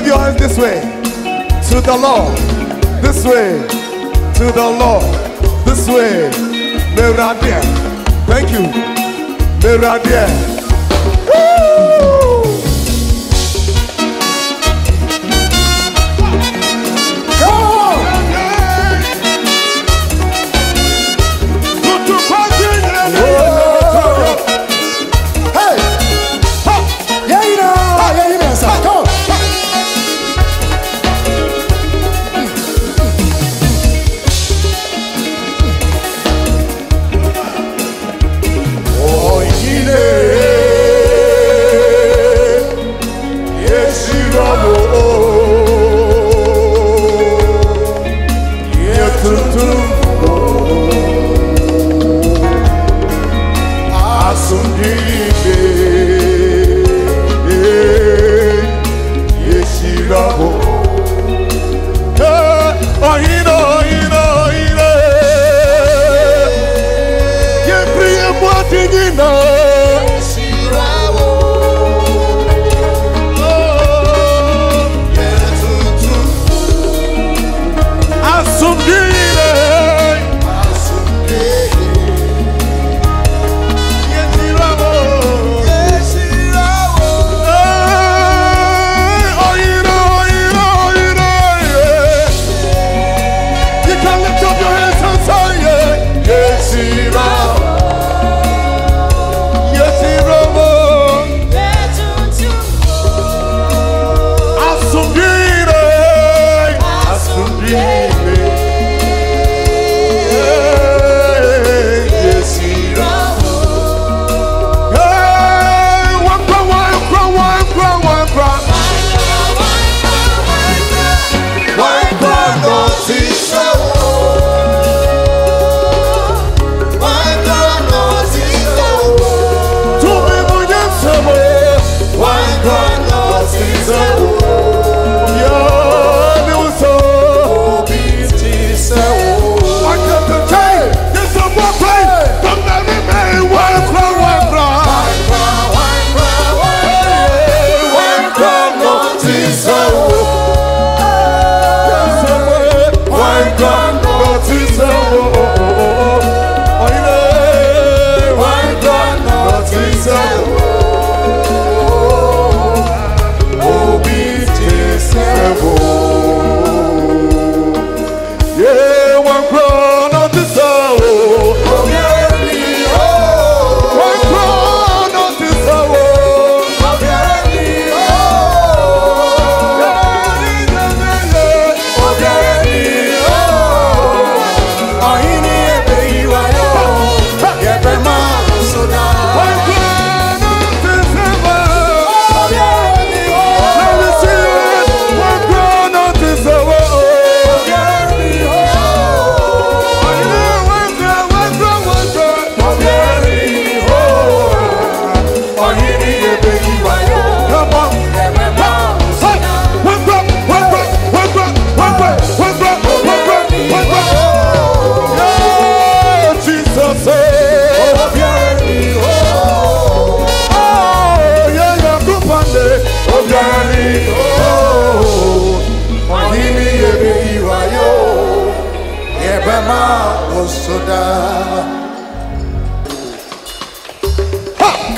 Wave your hands this way to the Lord. This way to the Lord. This way. Thank you. Thank you.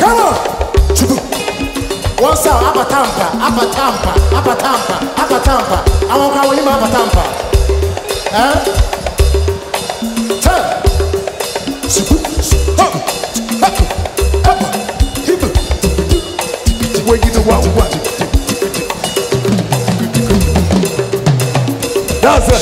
Come on. One sound, upper tampa, upper tampa, upper tampa, upper tampa. I won't call him upper tampa. Huh? Turn. Where you do what want. That's it.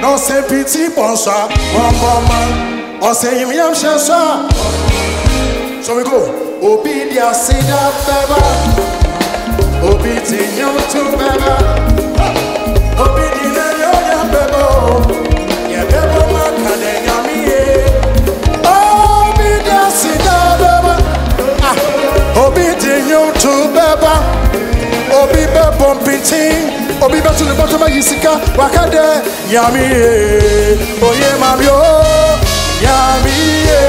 Non se piti pon sa Wan pon man An se im yam shen sa So we go Obi di a si da beba Obi ti nyam tu beba Obi di ne yo ya beba Ye beba man ka de nyami Obi di si da beba Obi ti nyam tu beba Obi beba piti obi be tunu bɔtɔ bɛ yi sika waka dɛ nyami ye oye mami o nyami ye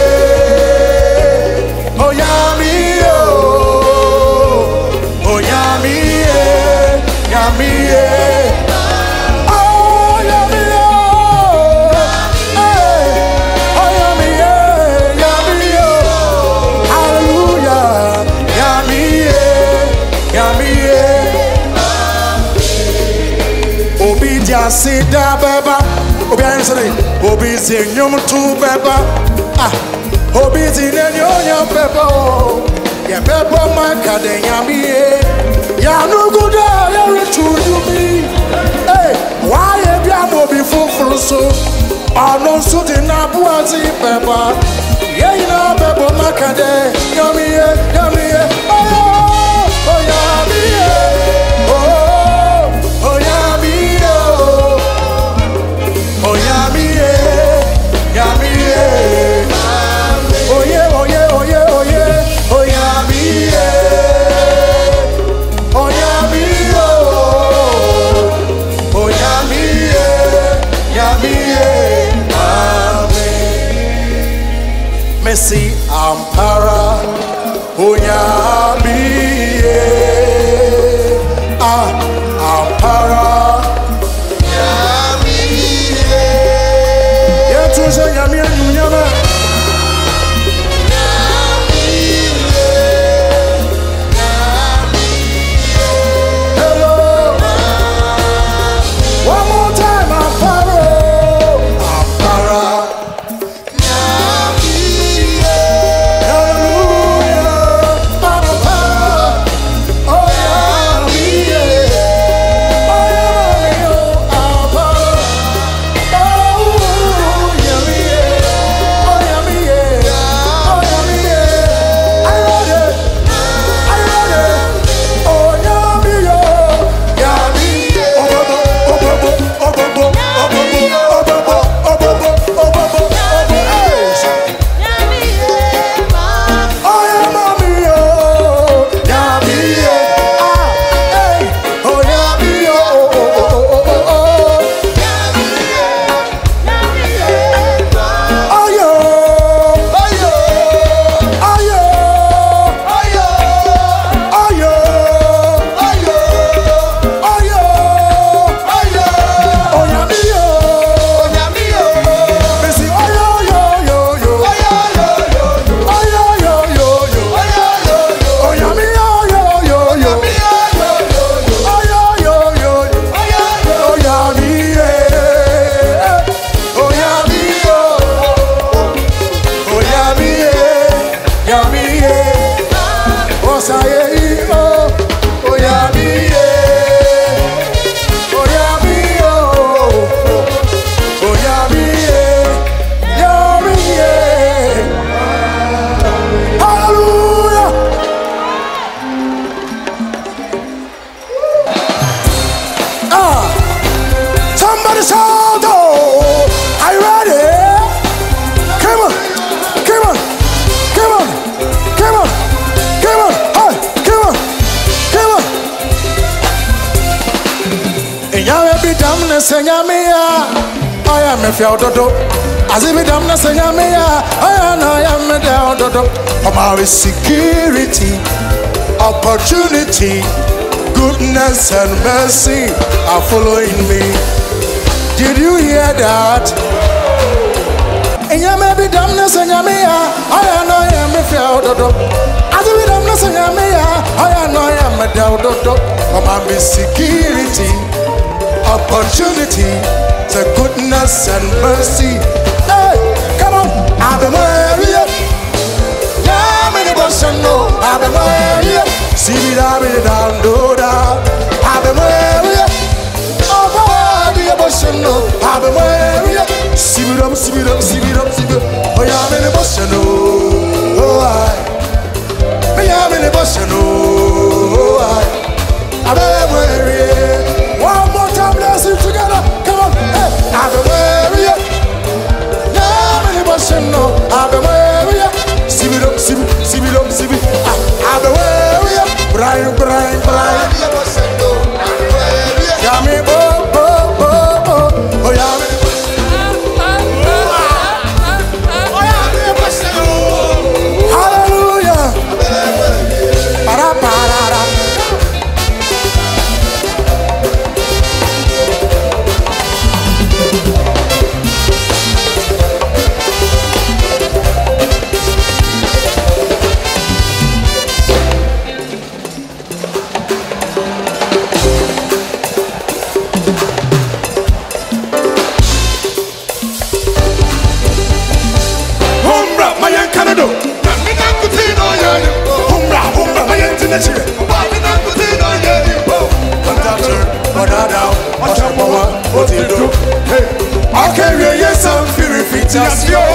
o nyami ye o nyami ye nyami ye. Obi di asida beba, obi ayi sani, obi si enyom tu beba, ah. obi ti n'enyi onye beba o. Yɛ bɛbɔ ma ka de nyame ye yanugudo a yɛretu dumi ee wayɛ bi ama obi foforo so ɔno nso de n'aboase bɛba yɛn nyinaa bɛbɔ ma ka de nyame ye Cause I am your somebody shout, oh, are you ready? Come on, come on, come on, come on, come on, hey, come on, come on. Ìyáwó bi dam ne sẹ́yà mi yá, ọ̀yà mi fi ọ̀dọ́dọ́. Àti bi dam ne yá, ọ̀yà náà ọ̀yà mi dẹ̀ ọ̀dọ́dọ́. Ọmọ security, opportunity, goodness and mercy are following me. Did you hear that? And you may be dumbness and yamia. I am I am a field. As we dumbness and yamia, I am I am a doubt. on, be security, opportunity, the goodness and mercy. Hey, come on, I've Maria. Yamini no. I've Maria. See me down, do that. I've Maria emotional. I've been wearing it. Sip it up, sip it up, sip it up, sip it up. Oh, yeah, I'm in emotional. Oh, I. Oh, yeah, I'm in emotional. Oh, I. I've been wearing it. One more time, let's sing together. Come on. Hey, I've been wearing it. Yeah, I'm in emotional. I've been wearing it. Sip it up, sip it, sip it up, sip it. Ah, I've been wearing it. Brian, Brian. ṣe wà ní nàkú tí iná yẹ ìbò. ọ̀tá ṣe ọ̀dà dà ọ̀ṣọ́ pọ̀ wá ó ti dó. ọ̀kẹ́rì eyé san fìrì fìtì àti ó.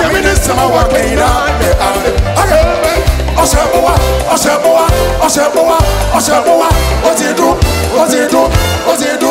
yẹmi ní sàmà wà kẹ́yìn náà ẹ̀ àlẹ́. ọ̀ṣẹ̀ mú wa ọ̀ṣẹ̀ mú wa ọ̀ṣẹ̀ mú wa ọ̀ṣẹ̀ mú wa ó ti dó ó ti dó ó ti dó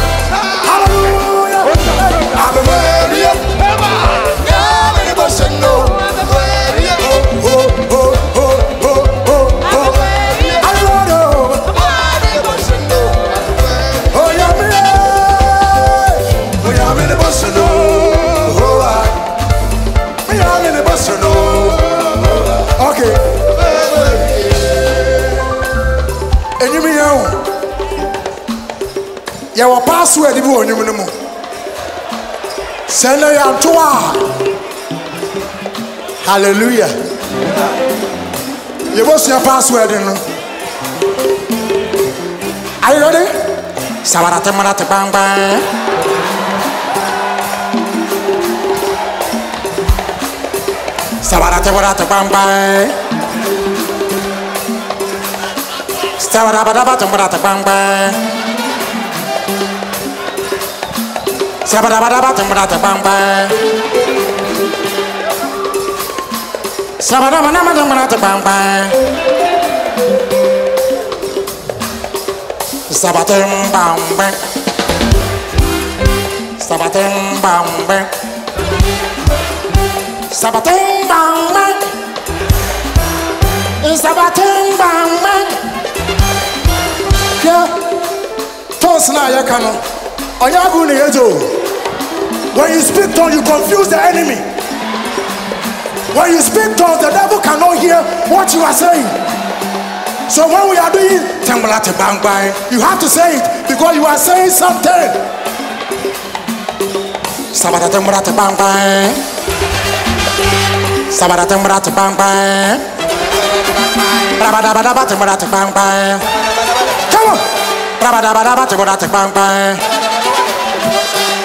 Yɛwɔ password bi wɔ enyim no mu. Sɛ yɛanto a. Hallelujah. Yɛbɛsua password no. Are you ready? Sabarate marate bang bang. Sabarate marate bang bang. Sabarabadabate marate bang Sabadabadaba tumbrata pampa. Sabadabanama bang. pampa. Sabatum bang. Sabatum bamba. bang. bamba. Sabatum bamba. Yeah. Toss na yakano. Oyagun ni yejo. When you speak tongues, you confuse the enemy. When you speak tongues, the devil cannot hear what you are saying. So when we are doing you have to say it because you are saying something. Temblate bang bang. Temblate bang bang. Bang bang. Come on. Bang bang.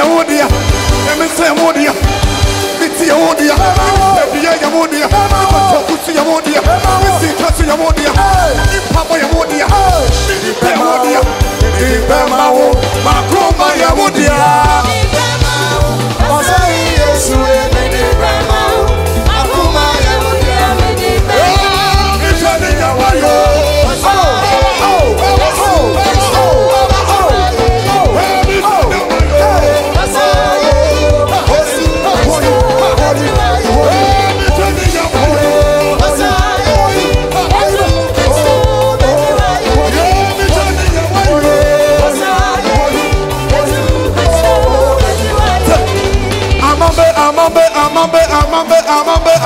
your woody, let me say woody, it's your woody, yeah, your woody, Pussy your woody, Missy Cassie your woody, Papa your woody, Pay woody, Bema, Macroma your woody, Osai, yes,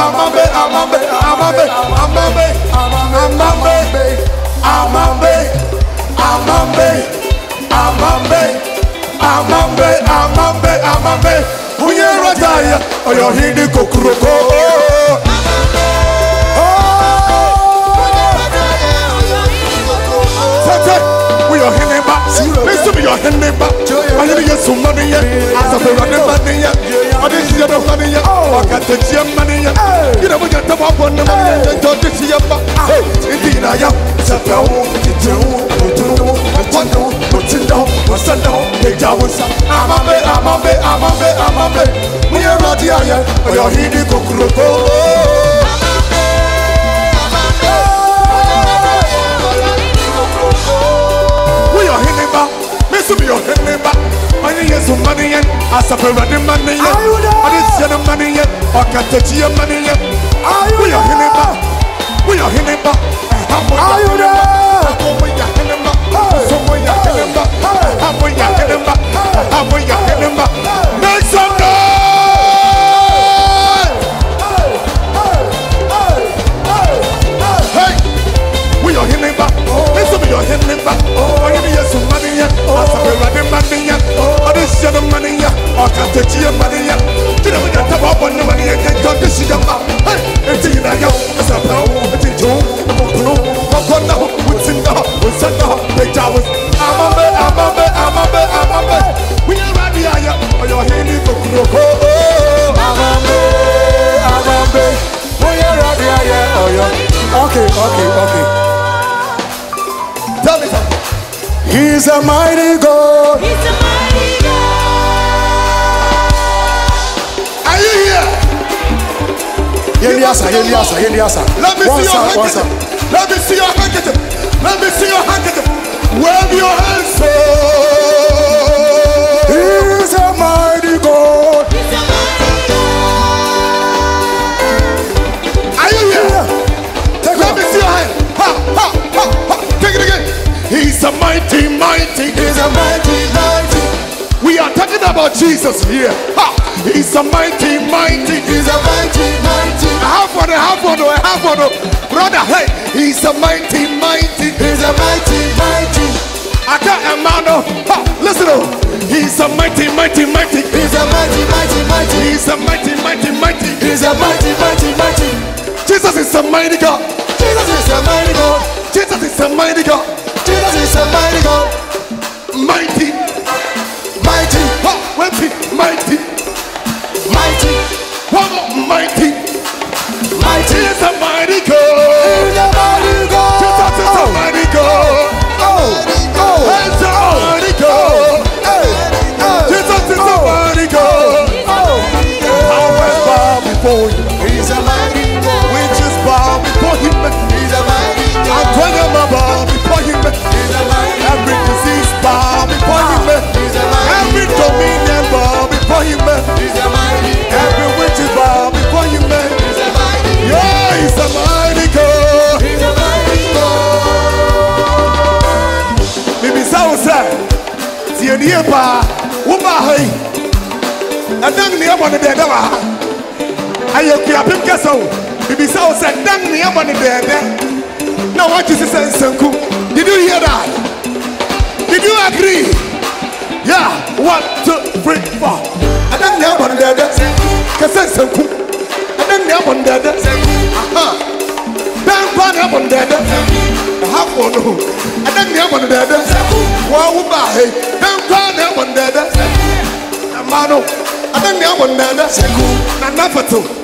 amabe amabe amabe amabe amabe amabe amabe amabe amabe amabe amabe amabe bunye rajaya oyo hindi kokuroko. Your hand neighbor, my name is Sumania, as a brother neighbor. this is your money, oh, I got the gym money, you know, we got the up on the money, and don't this is your back. Indeed, I am. Sapao, Titu, Utunu, Atono, Utindo, Wasando, Ejawusa, Amabe, Amabe, Amabe, Amabe, Mia Radia, or your Hindi Kokuroko. Yesu mi ohene ba Onye Yesu mani ye Asapera ni mani ye Adesye ni mani ye Okatechi ye mani ye We are ba We ohene ba Amo ya hene ba Amo ya hene ba Amo ya hene ba Amo ya hene ba Amo ya your ba Yeliasa, Yeliasa. Let me One see your sound, handkerchief. Let me see your handkerchief. Let me see your handkerchief. Wave your hands so. He's a mighty God. He's a mighty God. Are you here? Take Let off. me see your hand. Ha, ha, ha, ha. Take it again. He's a mighty, mighty. He's a mighty, mighty. We are talking about Jesus here. Ha. He's a mighty, mighty. He's a mighty, mighty. One, half one. Brother, hey, he's a mighty, mighty. He's a mighty, mighty. I got a man. oh, Ha. Listen, oh. he's a mighty, mighty, mighty. He's a mighty, mighty, mighty. He's a mighty, mighty, mighty. He's a mighty, mighty, mighty. Jesus is a mighty God. Jesus is a mighty God. Jesus is a mighty God. Jesus is a mighty God. Mighty. Mighty, Ha. Wait, mighty. mighty, One more, mighty. mighty. Before him. He's a mighty God. Witches bow before him. He's a mighty And God. when them bow before him. He's a mighty God. Every disease bow before him. He's a mighty Every dominion bow before him. He's a mighty God. Every witch is bow before him. He's a mighty God. Yeah, he's a mighty God. He's a mighty sɛ tie nie paa wobaa ha yi ɛdan nneɛma no dɛɛdɛ wɔ ha ayɛ kuapem kɛsɛ o. Bibisa wo sɛ dan neɛmɔ ne bɛɛbɛ. Na woagye se sɛ nsanku. Did you hear that? Did you agree? Yeah one two three four. Ɛdan neɛmɔ ne bɛɛbɛ. Kɛsɛ nsanku. Ɛdan neɛmɔ ne bɛɛbɛ. Dan kwa neɛmɔ ne bɛɛbɛ. Ɛhafoɔ no. Ɛdan neɛmɔ ne bɛɛbɛ. Wɔn wo baa hei dan kwa neɛmɔ ne bɛɛbɛ. Ɛmaa no. Ɛdan neɛmɔ ne bɛɛbɛ. Na nafato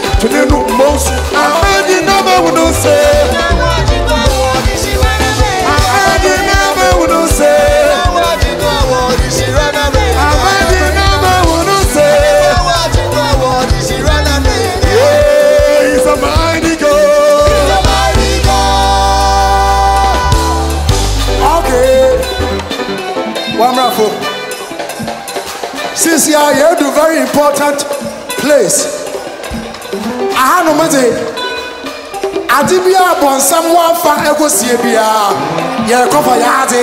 tenendo mãos a de nova eu não sei a de nova eu não sei a de nova eu não sei yeah it's a mighty God. Okay. One since you are here to very important place. Aha no mate. Ade bi a bɔnsam wɔmfa ɛkɔsie biara yɛrekɔfa yaade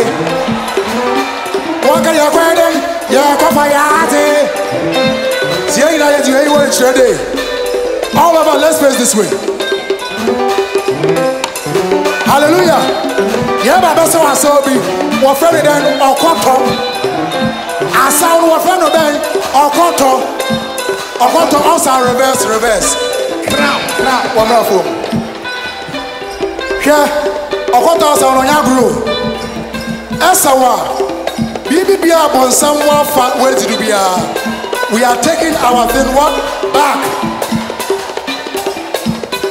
wɔnka yɛkɔɛ dɛn yɛrekɔfa yaade tie nyinaa yɛte yɛyi wɔ nkyerɛ de all of us let's this way. Hallelujah. Yɛn ba bɛsɛ wɔ asɛw bi wɔfrɛ no dɛn ɔkɔtɔ asaw no wɔfrɛ no dɛn ɔkɔtɔ ɔkɔtɔ ɔsa reverse reverse crown na wɔmra fom hwɛ ɔkɔtɔ ɔsaw no ɔnyɛ agoro ɛsaw a biribi biara bɔnsam wɔafa wɔadi do biara we are taking our thing what back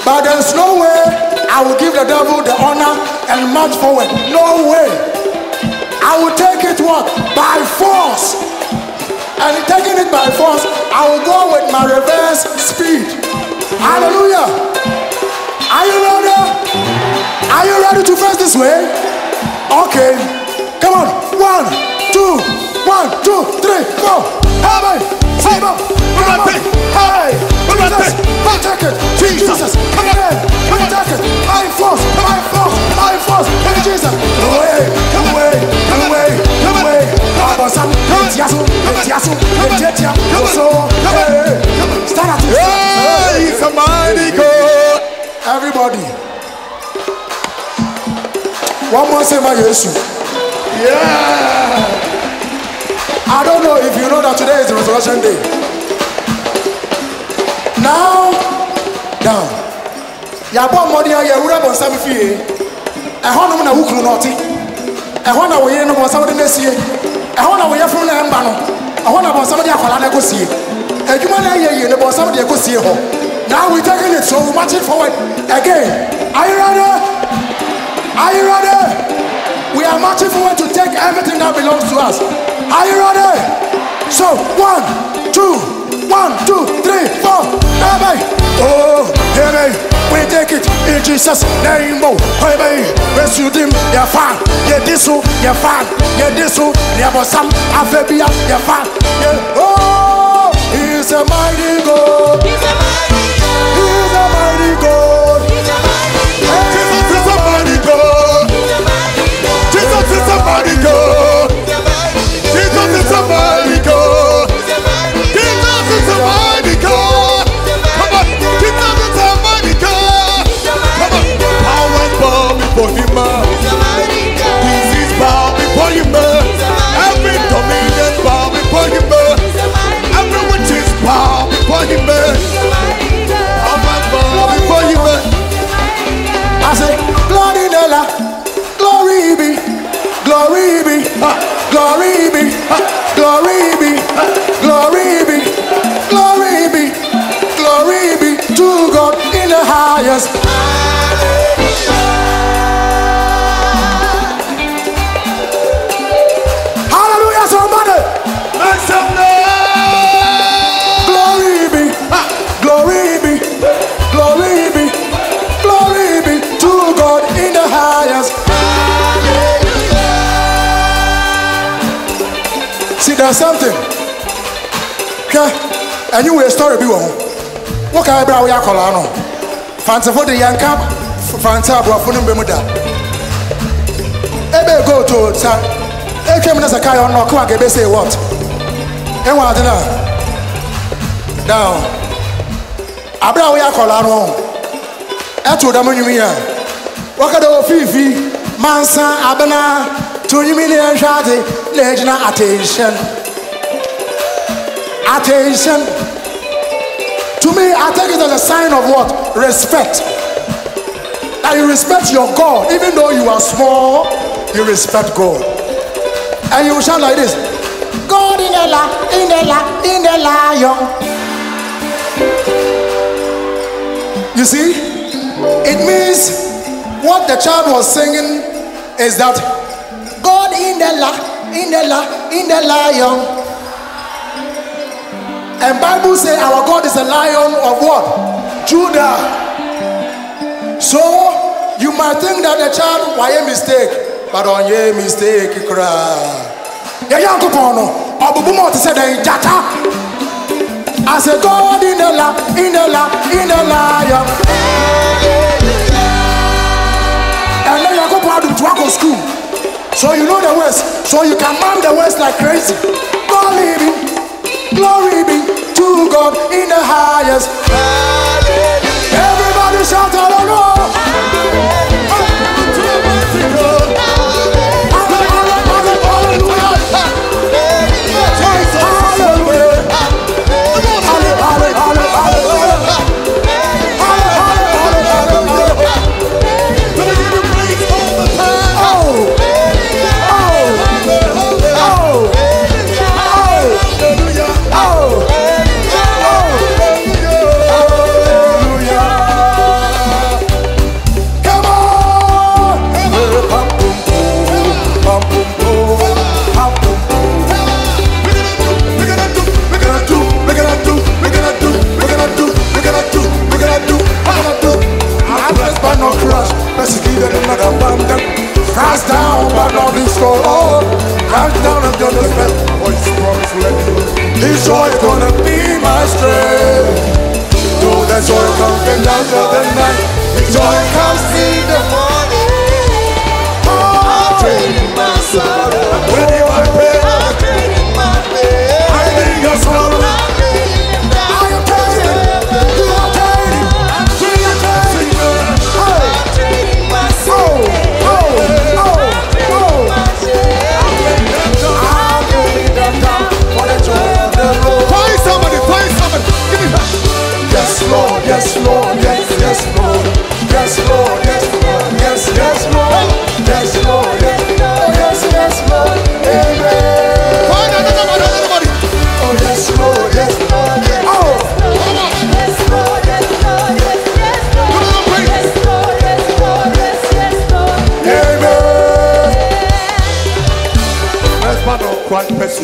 but there's no way I will give the devil the honor and march forward. No way. I will take it what? By force. And taking it by force, I will go with my reverse speed. Hallelujah. Are you ready? Are you ready to face this way? Okay. Come on. One, two, one, two, three, four. Hey, hey, come on. Come on. Hey, Jesus, take it. Jesus, come on. Come on, take it. By force, by force, by force. Hey, Jesus. Come away, come away, come away, come away. Baba Sam, Etiasu, Etiasu, Etiasu, so, stand at yeah he's a mighty God Everybody, One more say my Jesus. Yeah. I don't know if you know that today is resurrection day. Now, down. Yàbọ̀ mmọdé ayẹ ewúrẹ́ bọ̀ nsàm fìyè. Ẹ̀họ́ nom na wukuru n'ọtí. Ẹ̀họ́ na wòye no bọ̀ nsàm de n'esie. Ẹ̀họ́ na wòye funu na ẹ̀mba no. Ẹ̀họ́ na bọ̀ nsàm de akwara na ẹkọ sie. Edwuma na ẹyẹ yie no bọ̀ nsàm de ẹkọ sie hɔ. Now we taking it so we march it forward again. Are you ready? Are you ready? We are marching forward to take everything that belongs to us. Are you ready? So, one, two, one, two, three, four. Baby. Oh, baby. We take it in Jesus' name. Oh, baby. Rescue them. You're fine. Yeah, this one. You're fine. Yeah, this one. Yeah, but some Afebia. You're fine. Yeah. Oh, he's a mighty God. He's a mighty God. He's a mighty God. Glory be, glory be, glory be, glory be to God in the highest. there's something. Okay? hwɛ ɛnyi wɔ story bi wɔ ho wokae berɛ a woyɛ akɔlaa no fantefo de yɛnka fante aborɔfo no mbɛmu da ɛbɛɛ go to sa ɛtwam ne sɛ kae ɔno ɔko anka say what ɛwɔ ade no a down aberɛ a woyɛ akɔlaa to ɛto dam nwumi a wɔka da wɔ fiifi mansa abena to nwumi ne ɛnhwɛ attention. Attention. To me, I take it as a sign of what? Respect. That you respect your God, even though you are small, you respect God. And you shout like this God in the la, in the la, in the lion. You see, it means what the child was singing is that God in the la, in the la, in the lion. And Bible say our God is a lion of what? Judah. So you might think that the child why a mistake, but on your mistake, cry. Yeah, young couple, Abubumo said in Jata. I said God in the la, in the la, in the lion. And then you go to school. So you know the words. So you can mom the words like crazy. Glory be, glory be to God in the highest. Everybody shout hallelujah. Come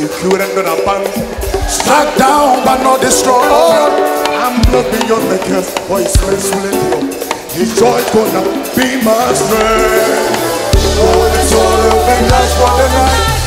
persecuted and abandoned. Struck down but not destroyed. Oh. I'm blood beyond the curse, for his grace will endure. His joy gonna be my strength. Oh, it's all me, that's for the night.